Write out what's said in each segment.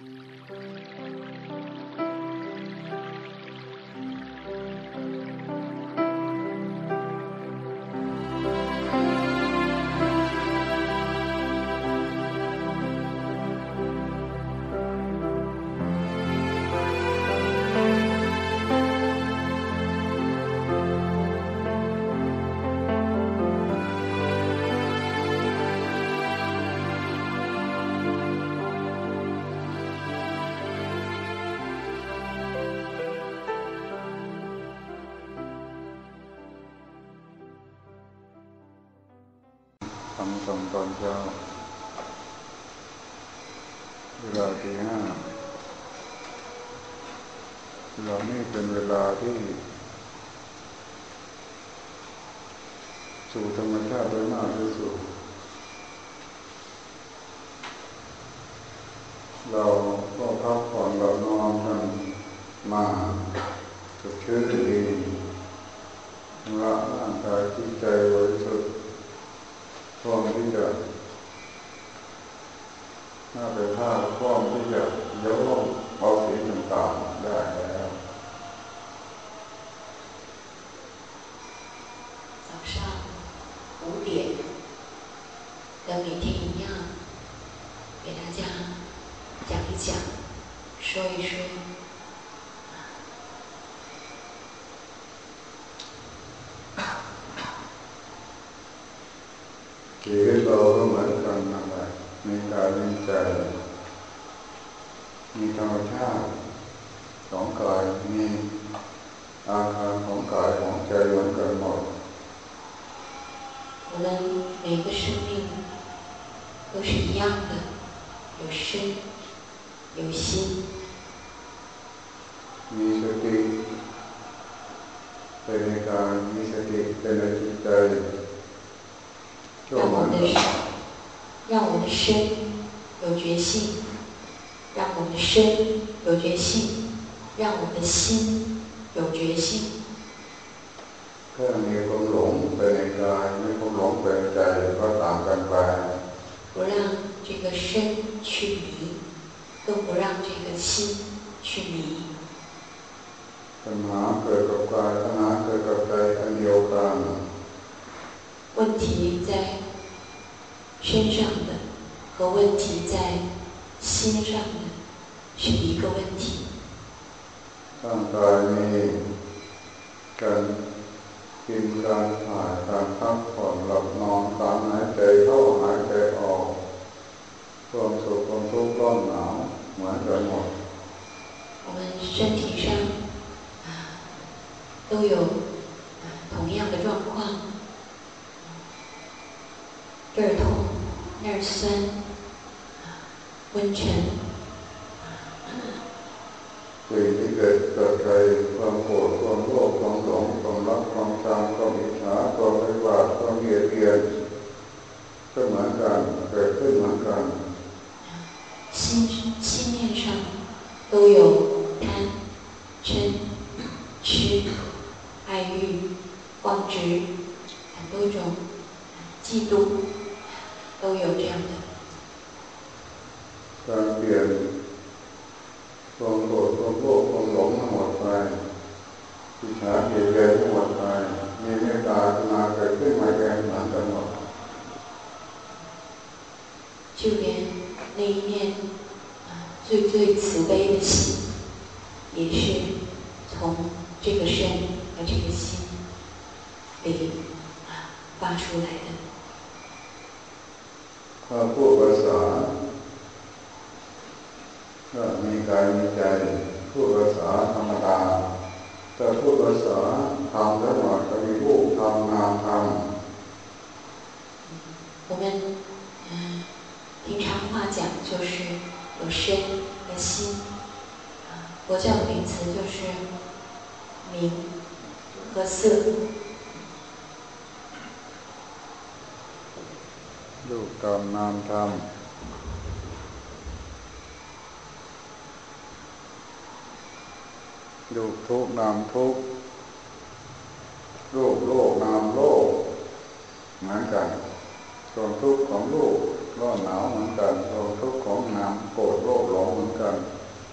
ท ส่งตอนเช้าเวลาที่ห้าเวลานี้เป็นเวลาที่ สู่ธรรมชาติได้มากที่สุดเราก็พักผ่อนเรานอนกันมาสดชื่นดีละร่างกายจิตใจบริสุทธิ์ พร้อมที่จะถ้าไปท่าพร้อมที่จะยกลงเอาสีต่างๆได้แล้ว 早上五点，跟每天一样，给大家讲一讲，说一说。 กายมีใจ มีธรรมชาติของกาย มีอาการของกายของใจเหมือนกันหมด 我们每个生命都是一样的，有身有心， มีสติเป็นในกายมีสติเป็นในจิตใจก็ 让 เหมื 我 อน 们 กัน 的让我们的身 有觉性，让我们的身有觉性，让我们的心有觉性。 แค่มีความหลงไปในกายไม่ความหลงไปในใจก็ต่างกันไป 不让这个身去迷，更不让这个心去迷。 ปัญหาเกิดกับกายปัญหาเกิดกับใจอันเดียวกัน 问题在身上的 和问题在心上的是一个问题。 ร่างกายมีการกินการถ่ายการพักผ่อนหลับนอนการหายใจเข้าหายใจออกความสุขความทุกข์ร้อนหนาวเหมือนกันหมด 我们身体上啊都有啊同样的状况，这儿痛那儿酸，啊 昏沉， สิ่งที่เกิดกับใจความโกรธความโลภความหลงความรักความชังความอิจฉาความวิบากความเกลียดเกลียดก็เหมือนกันเกิดขึ้นเหมือนกัน 心心面上都有贪、嗔、痴、爱欲、妄执很多种嫉妒， 平常话讲就是有身和心，啊佛教的名词就是名和色。 รูปธรรมนามธรรมรูปทุกข์นามทุกข์รูปโลกนามโลกเหมือนกันส่วนทุกข์ของรูป ร้อนหนาวเหมือนกันความทุกข์ของน้ำโกรธโลภหลงเหมือนกัน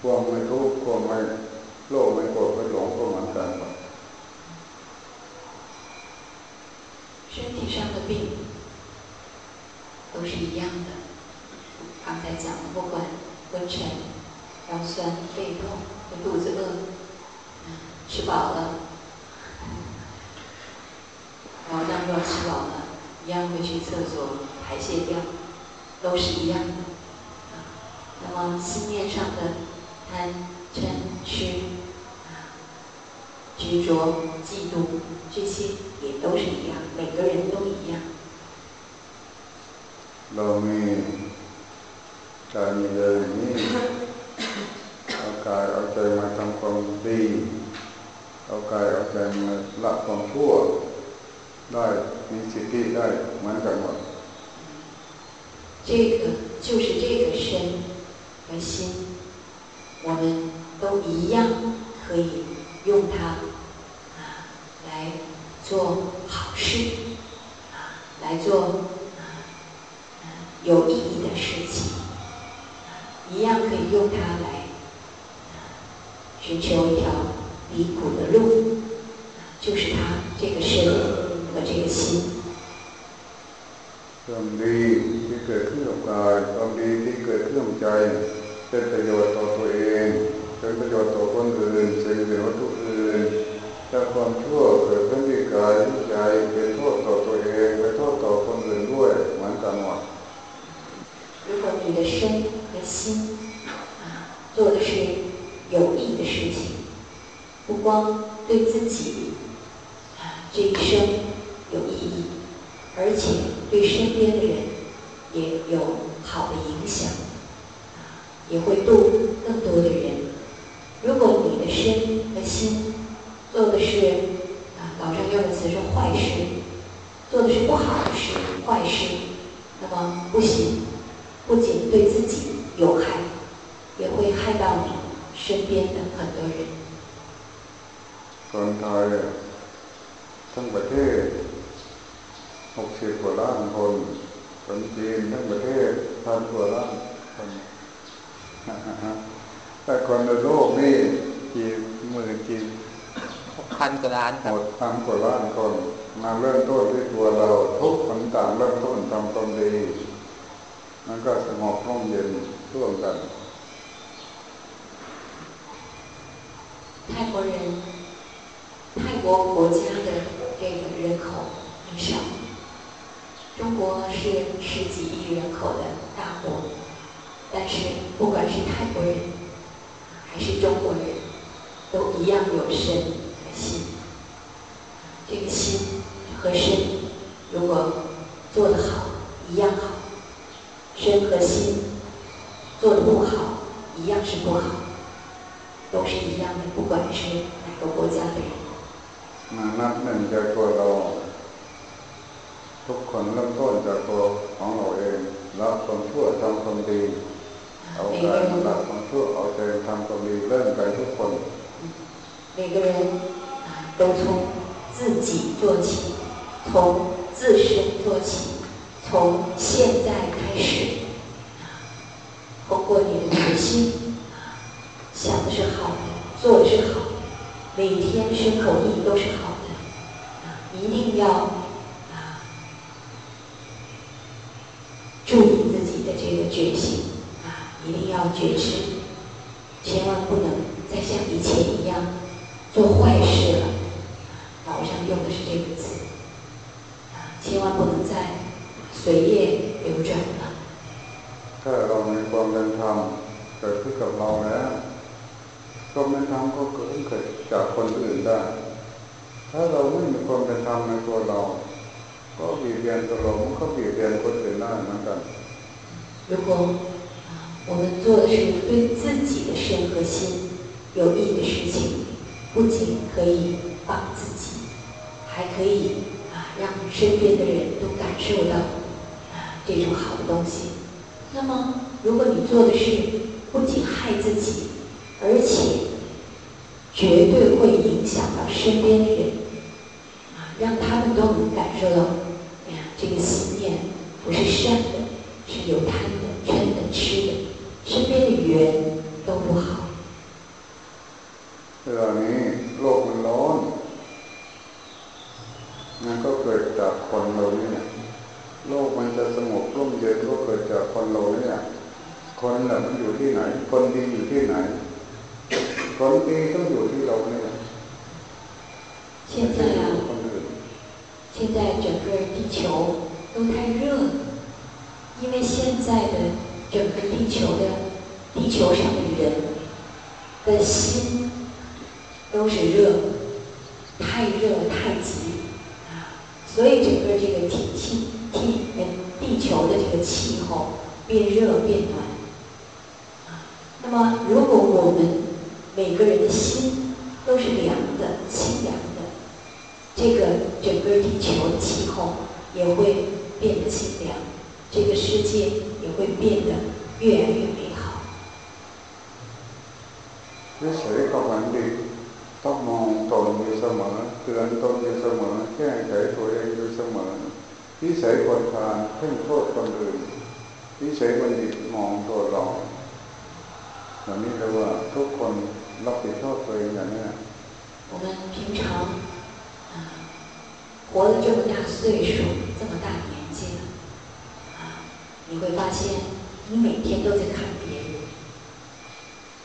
ความไม่ทุกข์ความไม่โลภไม่โกรธไม่หลงก็เหมือนกัน身体上的病都是一样的。刚才讲了，不管昏沉、腰酸背痛、肚子饿，吃饱了，然后让肉吃饱了，一样会去厕所排泄掉， 都是一样的。那么心念上的贪、嗔、痴、执着、嫉妒，这些也都是一样，每个人都一样。เรามีการมีเลยนี้เอากายเอาใจมาทำความดีเอากายเอาใจมาละความชั่วได้มีสิทธิได้เหมือนกันหมด 这个就是这个身和心，我们都一样可以用它啊来做好事啊来做啊有意义的事情，一样可以用它来寻求一条离苦的路，就是它这个身和这个心。ความดีที่เกิดขึ้นกับกายความดีที่เกิดขึ้นกับใจเป็นประโยชน์ต่อตัวเองเป็นประโยชน์ต่อคนอื่นสิ่งอื่นวัตถุอื่นถ้าความชั่วเกิดขึ้นที่กายที่ใจเป็นโทษต่อตัวเองเป็นโทษต่อคนอื่นด้วยเหมือนกันหมด如果你的身和心啊做的是有益的事情，不光对自己啊这一生有意义，而且 对身边的人也有好的影响，啊也会度更多的人。如果你的身和心做的是啊老张用的词是坏事，做的是不好的事、坏事，那么不行。不仅对自己有害，也会害到你身边的很多人。คนไทยทั้งประเทศ หกสิบกว่าล้านคนคนจีนทั้งประเทศพันกว่าล้านคนแต่คนในโลกนี่กี่หมื่นกี่พันกว่าล้านครับหมดพันกว่าล้านคนมาเริ่มต้นที่ตัวเราทุกคนต่างเริ่มต้นทำตนดีมันก็สงบร่มเย็นร่วมกัน泰国人，泰国国家的这个人口很少， 中国是十几亿人口的大国，但是不管是泰国人还是中国人都一样有身和心，这个心和身如果做的好一样好，身和心做的不好一样是不好，都是一样的，不管是哪个国家的人。那那那你再说到。ทุกคนเริ่มต้นจากตัวของเราเองละความชั่วทำความดีเอาการละความชั่วเอาใจทำความดีเริ่มกันทุกคน每个人啊都从自己做起，从自身做起。从现在开始，通过你的决心，想的是好的，做的是好，每天身口意都是好的，一定要 己的这个决心啊，一定要觉知，千万不能再像以前一样做坏事了。老上用的是这个词啊，千万不能再。随业流转了。ถ้าเรามีความเป็นธรรมเกิดขึ้นกับเราแล้วความเป็นธรรมก็เกิดขึ้นจากคนอื่นได้ ถ้าเราไม่มีความเป็นธรรมในตัวเรา ก็บีบเบียนตัวเรามันก็บีบเบียนคนอื่นได้เหมือนกัน 如果我们做的是对自己的身和心有益的事情，不仅可以帮自己，还可以啊让身边的人都感受到。这种好的东西，那么如果你做的是不仅害自己，而且绝对会影响到身边的人，啊，让他们都能感受到，哎呀，这个心念不是善的，是有贪的、嗔的、痴的，身边的缘都不好。เวลานี้โลกมันร้อนนั่นก็เกิดจากคนเราเนี่ยโลกมันจะสงบร่มเย็นก็เกิดจากคนเราเนี่ยคนน่ะมันอยู่ที่ไหน คนดีอยู่ที่ไหนคนดีต้องอยู่ที่เราเนี่ย现在啊，现在整个地球都太热了， 因为现在的整个地球的地球上的人的心都是热，太热太急啊，所以整个这个天气地呃地球的这个气候变热变暖啊。那么如果我们每个人的心都是凉的、清凉的。这个整个地球的气候也会变得清凉，这个世界也会变得越来越美好。นิสัยของมันดีต้องมองตนอยู่เสมอเตือนตนอยู่เสมอแก้ไขตัวเองอยู่เสมอนิสัยคนทานเพ่งโทษคนอื่นนิสัยบัณฑิตมองตัวเราอย่างนี้เรียกว่าทุกคนรับผิดชอบตัวเองอย่างนี้我们平常活了这么大岁数，这么大年纪了，啊， 你会发现，你每天都在看别人，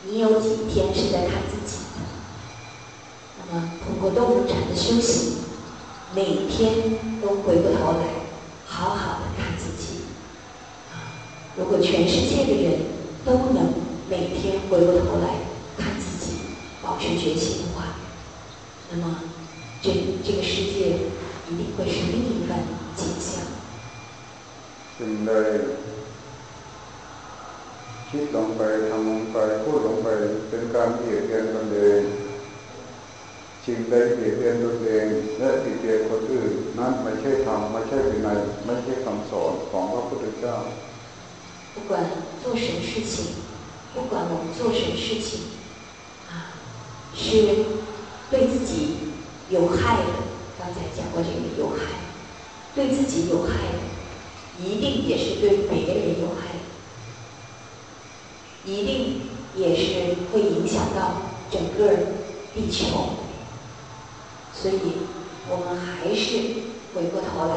你有几天是在看自己的？那么，通过动物禅的修行，每天都回过头来，好好的看自己。如果全世界的人都能每天回过头来看自己，保持觉醒的话，那么，这这个世界。一定会是另一番。 สิ่งใดคิดลงไปทำลงไปพูดลงไปเป็นการเบียดเบียนตนเองสิ่งใดเบียดเบียนตนเองและติดเบียนคนอื่นนั้นไม่ใช่ธรรมไม่ใช่วินัยไม่ใช่คำสอนของพระพุทธเจ้า不管做什么事情，不管我们做什么事情，啊，是对自己有害的。刚才讲过这个有害，对自己有害的， 一定也是对别人有害，一定也是会影响到整个地球。所以，我们还是回过头来，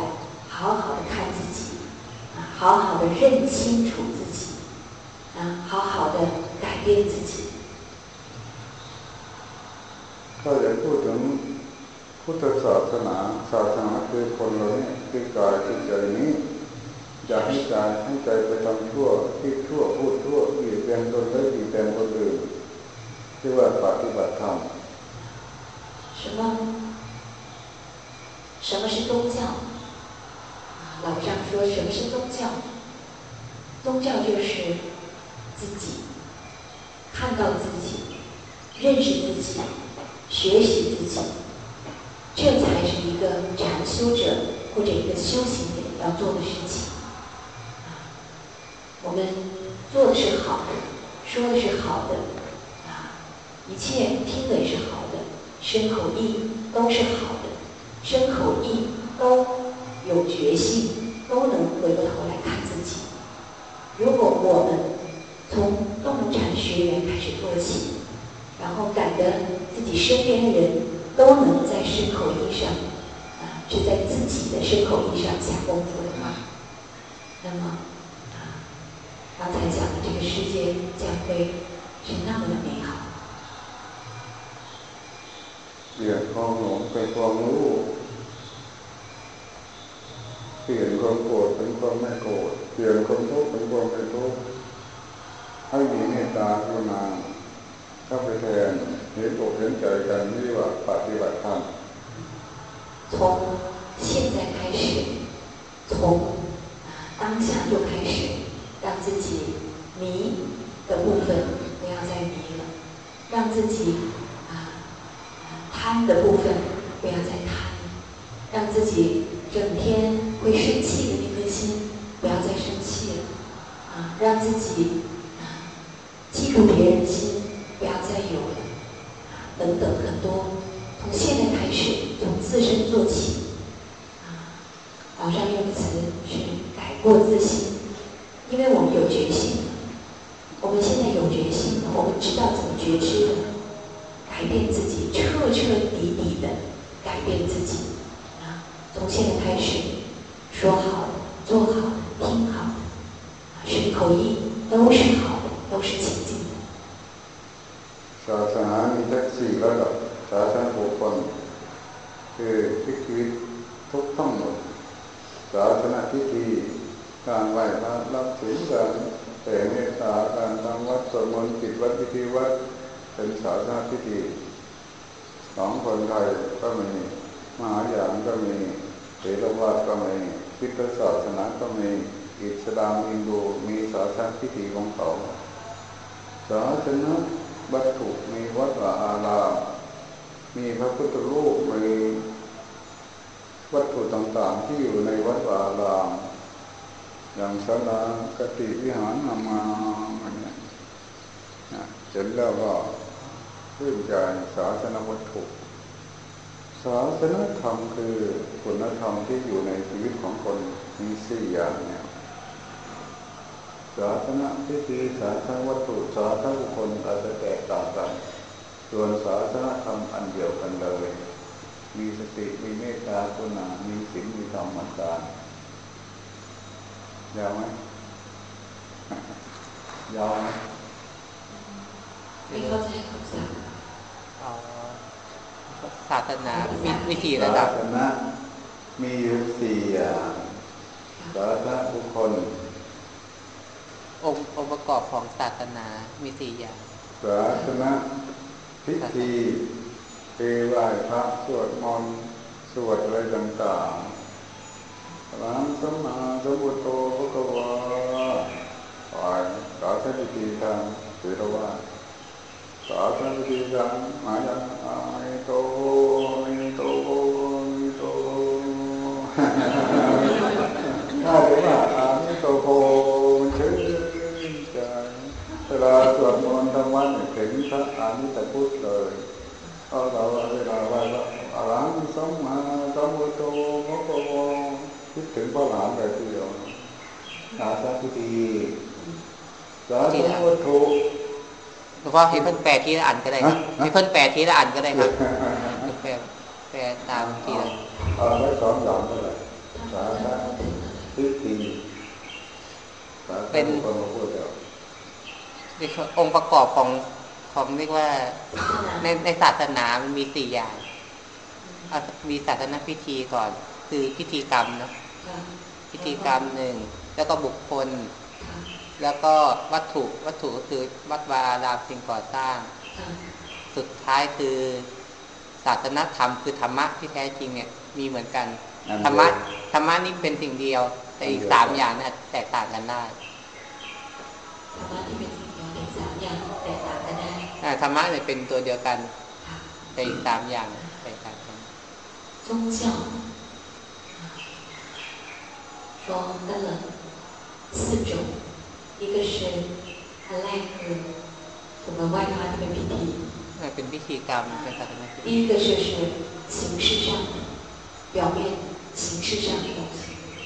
好好的看自己，啊，好好的认清楚自己，啊，好好的改变自己。他也不能。พุทธศาสนาศาสนาคือคนเราเนี่ยคือกายคือใจนี้ อย่าให้กายให้ใจไปทำชั่วคิดชั่วพูดชั่วบีบเบียนตนและบีบเบียนคนอื่นที่ว่าปฏิบัติธรรม什么？什么是宗教？老张说什么是宗教？宗教就是自己看到自己，认识自己，学习自己。这才是一个禅修者或者一个修行人要做的事情。 ”我们做的是好的，说的是好的，啊，一切听的也是好的，身口意都是好的，身口意都有决心，都能回过头来看自己。如果我们从动产学员开始做起，然后感得自己身边的人。都能在身口意上，啊，是在自己的身口意上下功夫的话，那么，刚才讲的这个世界将会是那么的美好。เปลี่ยนความหลงเป็นความรู้เปลี่ยนความโกรธเป็นความไม่โกรธเปลี่ยนความทุกข์เป็นความไม่ทุกข์ให้มีเมตตากรุณาเข้าไปแทน从现在开始，从当下就开始， 让自己迷的部分不要再迷了，让自己啊贪的部分不要再贪，让自己整天会生气的那颗心不要再生气了，啊，让自己啊记住别人าสนาพิธี การไหว้พระรับศีลการแต่เมตตาการทำวัดสวดมนต์จิตวัดพิธีวัดเป็นศาสนาพิธีของคนไทยก็มีมหายานก็มีเถรวาทก็มีคริสตศาสนาก็มีอิสลามอินโดมีศาสนาพิธีของเขาศาสนาวัตถุมีวัดวาอาราม มีพระพุทธรูปมี วัตถุต่างๆที่อยู่ในวัดวาอารามอย่างศาลากติวิหารนามาเนี่ยเสร็จแล้วก็รื่นใจศาสนวัตถุศาสนธรรมคือคุณธรรมที่อยู่ในชีวิตของคนมีสี่อย่างเนี่ยศาสนาพิธีศาสนวัตถุศาสนบุคคลอาจจะแตกต่างกันส่วนศาสนธรรมอันเดียวกันเลย มีสติมีเมตตากุณามีศีลมีธรรมเหมือนกันยาวไหมยาวไหมไม่เข้าใจคำสั่งอ๋อศาสนาวิวิธีระดับศาสนามีอยู่สี่อย่างศาสนาบุคคล องค์องค์ประกอบของศาสนามีสี่อย่างศาสนาพิธี คือไหว้พระสวดมนต์สวดอะไรต่างๆร้านสมมาสมุทโตพระกวาไปศาสนาพิธีทางศิรวาสศาสนาพิธีทางมายังอามิโตอามิโตอามิโต ถ้าเรียกว่าอามิโตโพมันชื่นใจเวลาสวดมนต์ทำวัดถึงพระอามิตพุทธเลย เอาเราเวลาไหว้พระอรหังสมมาสัมพุทโธมะกวคิดถึงพระหลานเลยทีเดียวสาธุพิธีสาธุวัตหลวงพ่อให้เพิ่นแปลทีละอันก็ได้ครับให้เพิ่นแปลทีละอันก็ได้ครับแปลแปลตามทีละเอาไว้สองอย่างก็ได้สาธุพิธีสาธุคนมาพูดเดียวเรียกว่าองค์ประกอบของ ของเรียกว่าในในศาสนามันมีสี่อย่างเอามีศาสนาพิธีก่อน คือพิธีกรรมเนาะค่ะพิธีกรรมหนึ่งแล้วก็บุคคลค่ะแล้วก็วัตถุวัตถุก็คือวัดวาอารามสิ่งก่อสร้างค่ะสุดท้ายคือศาสนธรรมคือธรรมะที่แท้จริงเนี่ยมีเหมือนกันอันเดียวธรรมะธรรมะนี่เป็นสิ่งเดียว แต่อีกอันเดียวสามอย่างเนี่ยแตกต่างกันได้ธรรมะที่เป็นสิ่งเดียวในธรรมะเนี่ยเป็นตัวเดียวกัน ค่ะ แต่อีกสามอย่างแตกต่างกัน 宗教说分了四种，一个是อันแรกคือ我们外他这个พิธี เออเป็นพิธีกรรมเป็นศาสนาพิธี 第一个就是形式上的，表面形式上的东西。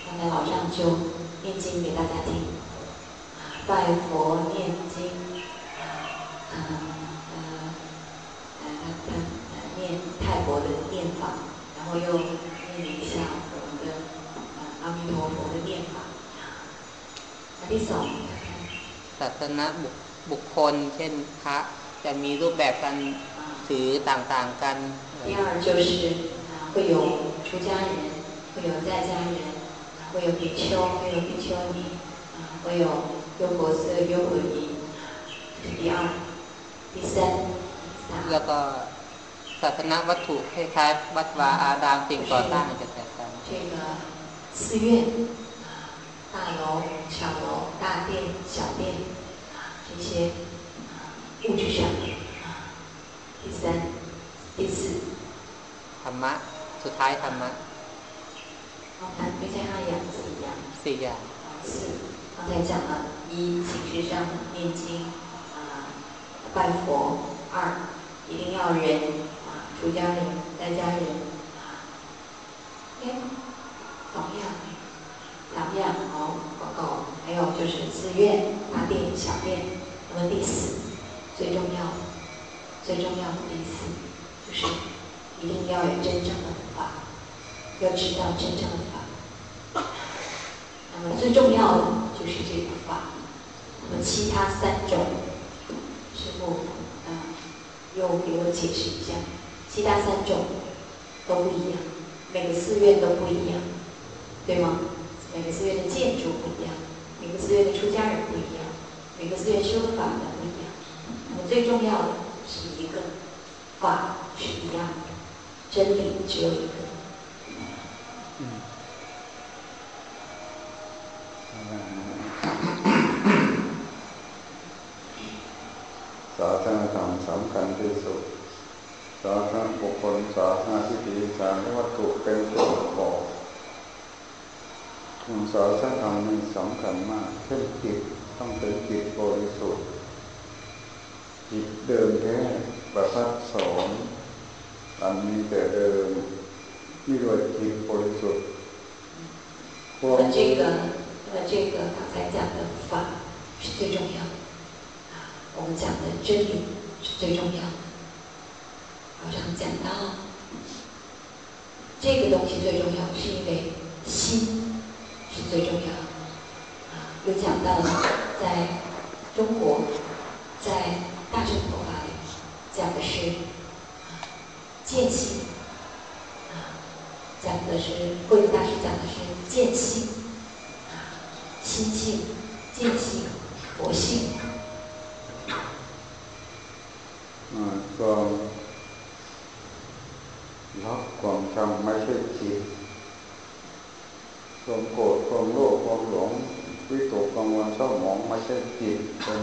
刚才老丈就念经给大家听，啊，拜佛念经，啊，呃呃呃，他他呃 念泰国的念法，然后又念一下我们的呃阿弥陀佛的念法。啊，那第สอง ศาสนาบุคบุคคล เช่นพระจะมีรูปแบบการ 啊， ถือต่างๆกัน 第二就是啊，会有出家人，会有在家人，啊会有比丘，会有比丘尼，啊，会有优婆塞、优婆夷，这是第二。第三， แล้ 三 วก็ ศาสนาวัตถุคล้ายๆวัดวาอารามสิ่งก่อสร้างจะแตกต่าง 这个寺院啊，大楼、小楼、大殿、小殿啊，这些啊物质上啊。第三，第四， ธรรมะ สุดท้ายธรรมะ 刚才没在那样子一样。 สี่อย่าง 四，刚才讲了一形式上念经啊、拜佛；二，一定要人啊， 主家人在家人。啊给榜样诶榜样好广告还有就是自愿大殿小便那么第四最重要的最重要的第四就是一定要有真正的法要知道真正的法。那么最重要的就是这个法那么其他三种师傅嗯又给我解释一下。其他三种都不一样，每个寺院都不一样，对吗？每个寺院的建筑不一样，每个寺院的出家人不一样，每个寺院修的法门不一样。那么最重要的是一个法是一样的，真理只有一个。ศาสนาธรรมสำคัญที่ สุดศาสนาบุคคลศาสนาที่ดีสารวัตถุเป็นส่วนประกอบศาสนาธรรมนี่สำคัญมากเช่นจิตต้องเป็นจิตบริสุทธิ์จิตเดิมแท้ประพัดสอนอันมีแต่เดิมนี่ด้วยจิตบริสุทธิ์那这个，那这个刚才讲的法是最重要的。我们讲的真理是最重要 我张讲到这个东西最重要，是因为心是最重要。啊，又讲到在中国，在大乘佛法里讲的是见性。啊，讲的是慧能大师讲的是见性。啊，心性、见性、佛性。嗯， รักความชังไม่ใช่จิตความโกรธความโลภความหลงวิตกกังวลเศร้าหมองไม่ใช่จิตเป็น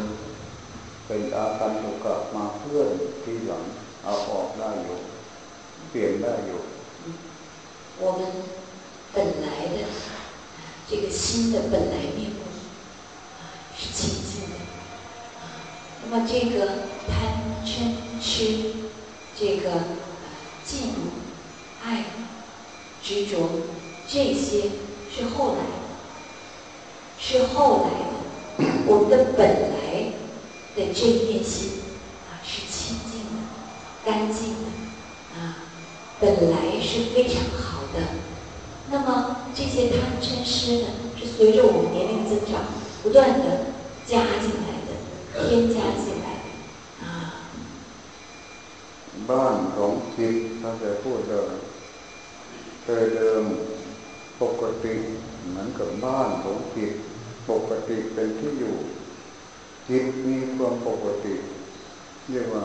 เป็นอาการตุกะมาเพื่อนที่หลังเอาออกได้อยู่เปลี่ยนได้อยู่我们本来的这个心的本来面目是清净的，那么这个贪嗔痴，这个嫉妒、 爱、执着，这些是后来的，是后来的。我们的本来的这一念心啊，是清净的、干净的啊，本来是非常好的。那么这些贪嗔痴呢，是随着我们年龄增长，不断的加进来的，添加进。บ้านของจิตถ้าจะพูดเลย เคยเดิมปกติเหมือนกับบ้านของจิตปกติเป็นที่อยู่ จิตมีความปกติ เรียกว่า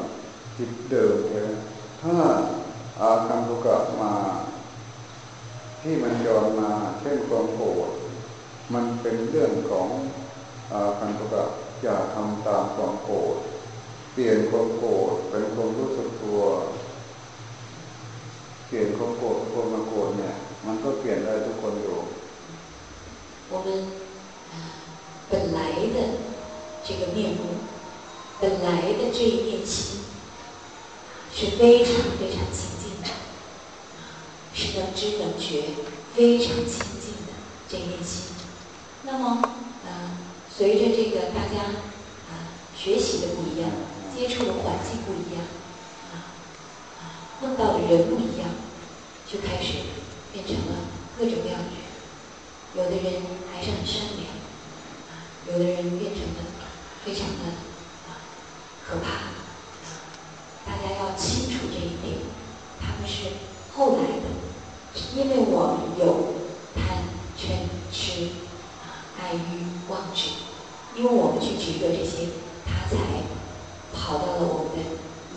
จิตเดิมเลยถ้าอาการทุกะมา ที่มันย้อนมาเช่นความโกรธมันเป็นเรื่องของอาการทุกะอย่าทำตามความโกรธเปลี่ยนความโกรธเป็นความรู้สึกตัว เปลี่ยนความโกรธความมาโกรธเนี่ยมันก็เปลี่ยนได้ทุกคนอยู่我们本来的这个面目，本来的这一念心是非常非常清净的，是能知能觉，非常清净的这一念心。那么，呃，随着这个大家啊学习的不一样。接触的环境不一样，啊 梦，到的人不一样，就开始变成了各种各样的人。有的人还是很善良，啊，有的人变成了非常的啊可怕，啊，大家要清楚这一点。他们是后来的，是因为我们有贪嗔痴啊爱欲妄执，因为我们去执着这些，他才。跑到了我们的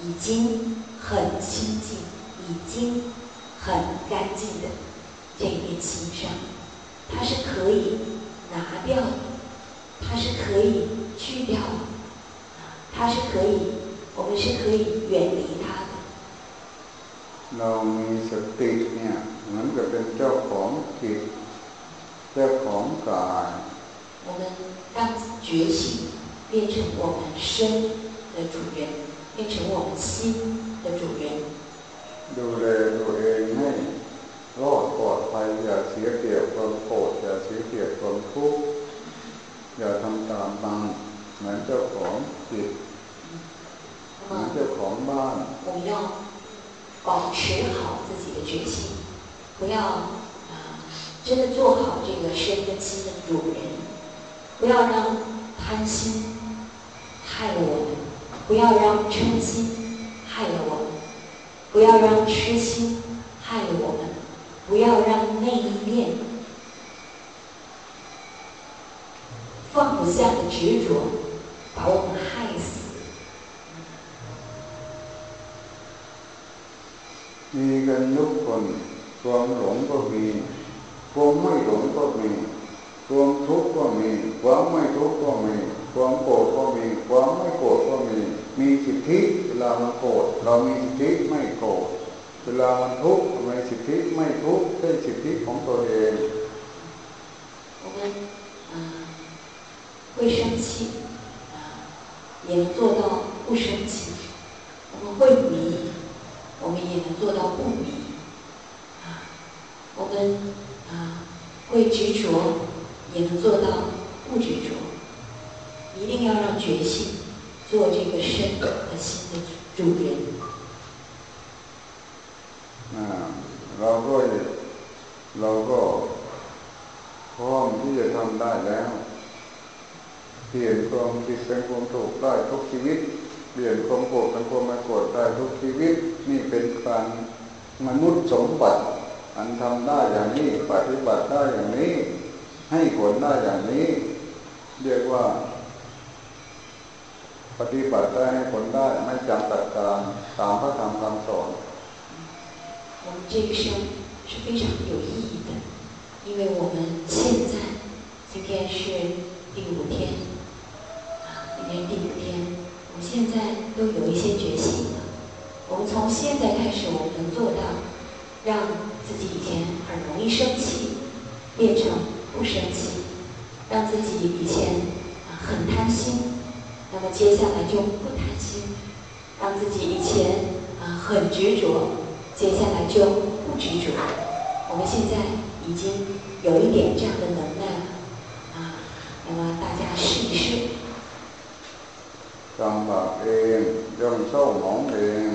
已经很清净、已经很干净的这一面心上，它是可以拿掉的，它是可以去掉的，它是可以，我们是可以远离它的。เรามีสติเนี่ยเหมือนกับเป็นเจ้าของจิตเจ้าของกาย我们让觉醒变成我们身。的主人，变成我们心 的主人。ดูแลตัวเองให้รอดปลอดภัยอย่าเสียเปรียบความโกรธอย่าเสียเปรียบความทุกข์ อย่าทำตามมันเหมือนเจ้าของจิตเหมือนเจ้าของบ้าน我们要保持好自己的决心不要啊真的做好这个身跟心的主人不要让贪心害了我们不要让嗔心 害了我们不要让痴心害了我们不要让那一念放不下的执着把我们害死。มีกันทุกคนความหลงก็มีความไม่หลงก็มีความทุกข์ก็มีความไม่ทุกข์ก็มีความโกรธก็มีความไม่โกรธก็มี มีสิทธิเวลามันโกรธเรามีสิทธิไม่โกรธเวลามันทุกข์มีสิทธิไม่ทุกข์เป็นสิทธิของตัวเอง我们啊会生气啊也能做到不生气我们会迷我们也能做到不迷啊我们啊会执着也能做到不执着一定要让觉性 做这个身和心的主人。啊，เราก็เราก็พร้อมที่จะทำได้แล้วเปลี่ยนความผิดเป็นความถูกได้ทุกชีวิตเปลี่ยนความโกรธเป็นความไม่โกรธได้ทุกชีวิตนี่เป็นการมนุษย์สมบัติอันทำได้อย่างนี้ปฏิบัติได้อย่างนี้ ให้ผลได้อย่างนี้ เรียกว่า ปฏิบัติได้ให้ผลได้ไม่จำกัดการตามพระธรรมคำสอน我们这一生是非常有意义的，因为我们现在今天是第五天啊，今天第五天，我们现在都有一些觉醒了。我们从现在开始，我们能做到让自己以前很容易生气变成不生气，让自己以前啊很贪心。 那么接下来就不贪心，让自己以前啊很执着，接下来就不执着。我们现在已经有一点这样的能耐了啊，那么大家试一试。ทำบาปเองย่อมเศร้าหมองเอง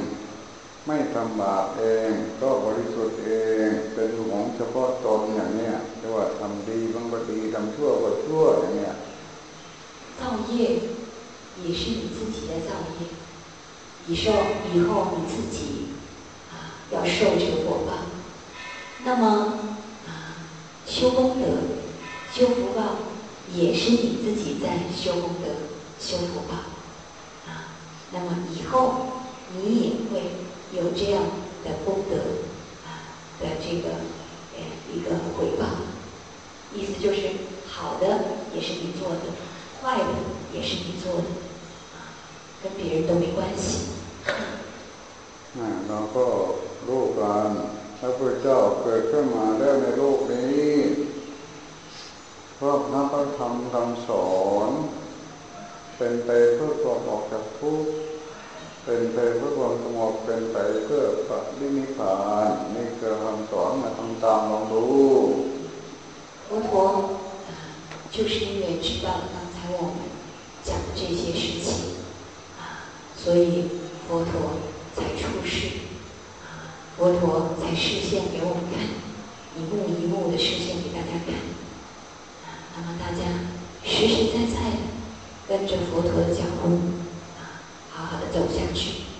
ไม่ทำบาปเองก็บริสุทธิ์เองเป็นของเฉพาะตนอย่างเนี้ยเรียกว่าทำดีบางก็ดีทำชั่วก็ชั่วอย่างเนี้ย造业 也是你自己的造业，以受以后你自己啊要受这个果报。那么啊修功德、修福报也是你自己在修功德、修福报啊。那么以后你也会有这样的功德啊的这个呃一个回报。意思就是好的也是你做的，坏的也是你做的。跟别人都没关系。เราก็รู้กันพระพุทธเจ้าเกิดขึ้นมาแล้วในโลกนี้เพราะพระธรรมคำสอนเป็นไปเพื่อความออกจากทุกข์เป็นไปเพื่อความสงบเป็นไปเพื่อปฏินิพพานนี่คือคำสอนมาทำตามลองดู佛陀就是因为知道刚 跟我们讲的这些事情啊。所以佛陀才出世，啊，佛陀才示现给我们看，一幕一幕的示现给大家看，啊，那么大家实实在在的跟着佛陀的脚步，啊，好好的走下去。